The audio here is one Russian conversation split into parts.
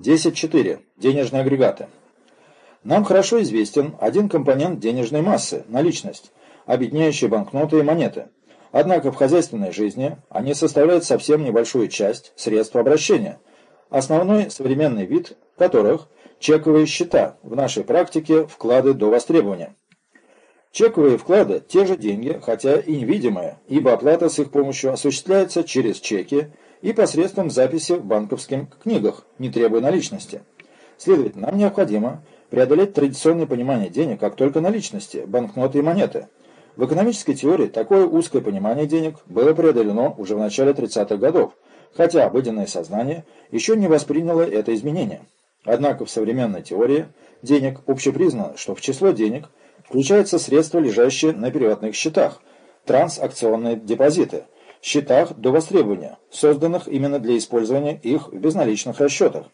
10.4. Денежные агрегаты. Нам хорошо известен один компонент денежной массы – наличность, объединяющая банкноты и монеты. Однако в хозяйственной жизни они составляют совсем небольшую часть средств обращения, основной современный вид которых – чековые счета, в нашей практике – вклады до востребования. Чековые вклады – те же деньги, хотя и невидимые, ибо оплата с их помощью осуществляется через чеки – и посредством записи в банковских книгах, не требуя наличности. Следовательно, нам необходимо преодолеть традиционное понимание денег как только наличности, банкноты и монеты. В экономической теории такое узкое понимание денег было преодолено уже в начале 30-х годов, хотя обыденное сознание еще не восприняло это изменение. Однако в современной теории денег общепризнано, что в число денег включаются средства, лежащие на переводных счетах, трансакционные депозиты – счетах до востребования, созданных именно для использования их в безналичных расчетах.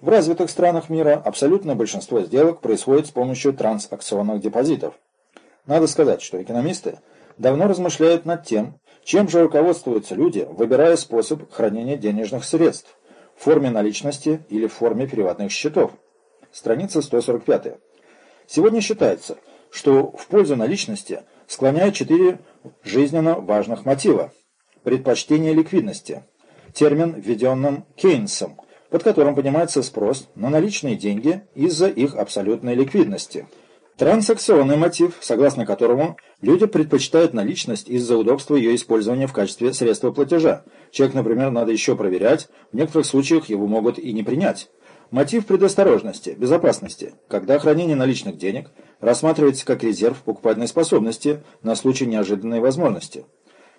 В развитых странах мира абсолютное большинство сделок происходит с помощью трансакционных депозитов. Надо сказать, что экономисты давно размышляют над тем, чем же руководствуются люди, выбирая способ хранения денежных средств в форме наличности или в форме переводных счетов. Страница 145. Сегодня считается, что в пользу наличности склоняют четыре жизненно важных мотива предпочтение ликвидности, термин, введенным Кейнсом, под которым понимается спрос на наличные деньги из-за их абсолютной ликвидности. Трансакционный мотив, согласно которому люди предпочитают наличность из-за удобства ее использования в качестве средства платежа. Чек, например, надо еще проверять, в некоторых случаях его могут и не принять. Мотив предосторожности, безопасности, когда хранение наличных денег рассматривается как резерв покупательной способности на случай неожиданной возможности.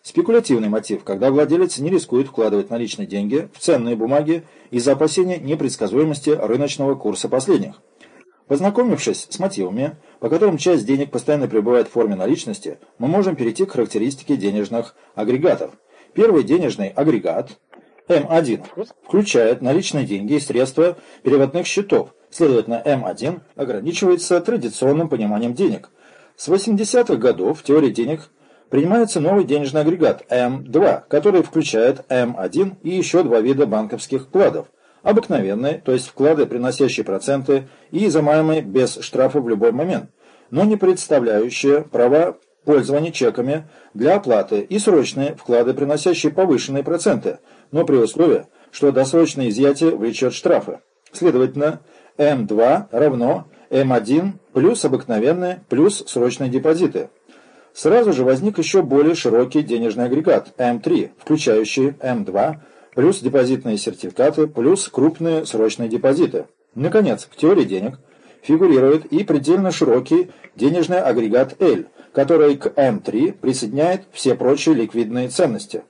Спекулятивный мотив, когда владелец не рискует вкладывать наличные деньги в ценные бумаги из-за опасения непредсказуемости рыночного курса последних. Познакомившись с мотивами, по которым часть денег постоянно пребывает в форме наличности, мы можем перейти к характеристике денежных агрегатов. Первый денежный агрегат М1 включает наличные деньги и средства переводных счетов. Следовательно, М1 ограничивается традиционным пониманием денег. С 80-х годов в теории денег – принимается новый денежный агрегат М2, который включает М1 и еще два вида банковских вкладов. Обыкновенные, то есть вклады, приносящие проценты и изымаемые без штрафа в любой момент, но не представляющие права пользования чеками для оплаты и срочные вклады, приносящие повышенные проценты, но при условии, что досрочное изъятие влечет штрафы. Следовательно, М2 равно М1 плюс обыкновенные плюс срочные депозиты. Сразу же возник еще более широкий денежный агрегат М3, включающий М2, плюс депозитные сертификаты, плюс крупные срочные депозиты. Наконец, в теории денег фигурирует и предельно широкий денежный агрегат L, который к М3 присоединяет все прочие ликвидные ценности.